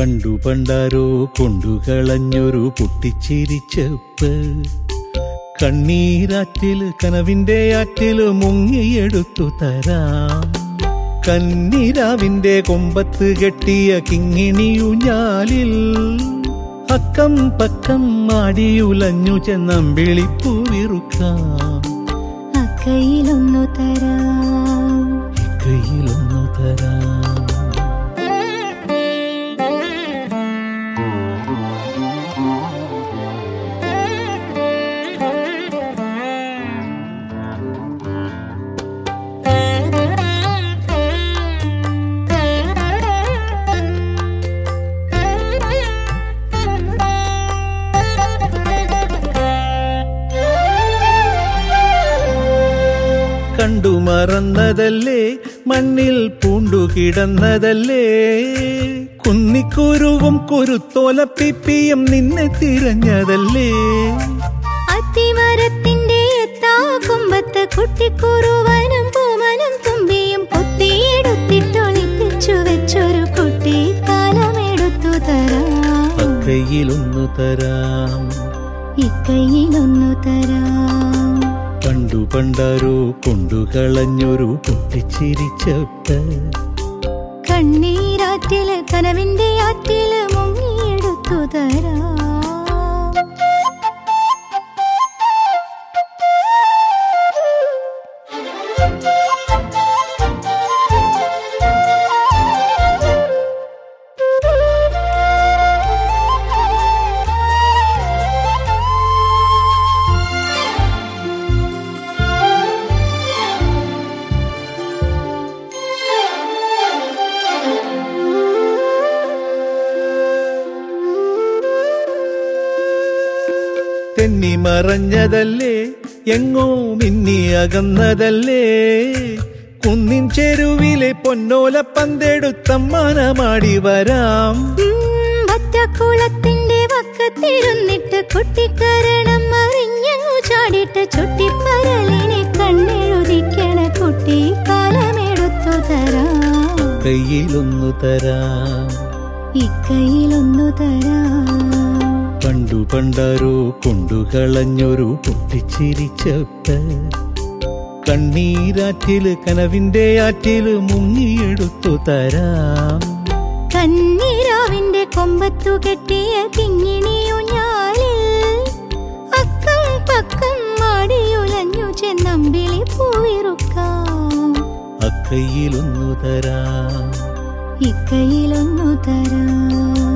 പണ്ടു പണ്ടാരോ കൊണ്ടുകളഞ്ഞൊരു പൊട്ടിച്ചിരിച്ചപ്പ്. കണ്ണീരാറ്റിൽ കനവിന്റെ ആറ്റിൽ മുങ്ങിയെടുത്തു തരാം. കന്നിരാവിന്റെ കൊമ്പത്ത് കെട്ടിയ കിങ്ങിണിയുഞ്ഞാലിൽ അക്കം പക്കം മാടിയുലഞ്ഞു ചെന്നം വിറുക്കാം. അക്കയിലൊന്നു തരാം. കയ്യിലൊന്നു തരാം. കണ്ടു മറന്നതല്ലേ മണ്ണിൽ പൂണ്ടുകിടന്നതല്ലേ? കുന്നിക്കുരുവും കുരുത്തോല പിപ്പിയും നിന്നെ തിരഞ്ഞതല്ലേ? അത്തിമരത്തിന്റെ എത്താ കൊമ്പത്ത് കുട്ടിക്കുറുവനും പൂമനും തുമ്പിയും കൊത്തിയെടുത്തിട്ടൊളിപ്പിച്ചു വെച്ചൊരു കുട്ടി കാലമെടുത്തു തരാം. കയ്യിലൊന്നു തരാം. ഇക്കൈയിലൊന്നു തരാം. കണ്ടു പണ്ടാരോ കൊണ്ടുകളഞ്ഞൊരു പൊട്ടിച്ചിരിച്ചപ്പ് കണ്ണീരാറ്റിൽ കനവിന്റെ ആറ്റിൽ മുങ്ങിയെടുത്തു തരാം. തെന്നി മറഞ്ഞതല്ലേ? എങ്ങോ മിന്നി അകന്നതല്ലേ? കുന്നിൻ ചെരുവിലെ പൊന്നോല പന്തെടുത്തമ്മാനമാടി വരാം. കുളത്തിന്റെ വക്കത്തിരുന്നിട്ട് കുട്ടിക്കരണം അറിഞ്ഞു ചാടിട്ട് ചുട്ടിപ്പരലിനെ കണ്ണെഴുതിക്കണ കുട്ടി കാലമെടുത്തു തരാം. കയ്യിലൊന്നു തരാം. ഇക്കയിലൊന്നു തരാം. പണ്ടു പണ്ടാരോ കൊണ്ടുകളഞ്ഞൊരു പൊട്ടിച്ചിരിച്ചപ്പ കണ്ണീരാറ്റിൽ കനവിന്റെ ആറ്റിൽ മുങ്ങിയെടുത്തു തരാം. കണ്ണീരാവിന്റെ കൊമ്പത്തു കെട്ടിയ കിങ്ങിണിയു ഞാളിൽ അക്കം പക്കം മാടിയുലഞ്ഞു ചെന്നമ്പിളി പൂവിറുക്കാം. അക്കയിലൊന്നു തരാം. ഇക്കയിലൊന്നു തരാം.